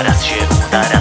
uda Raz się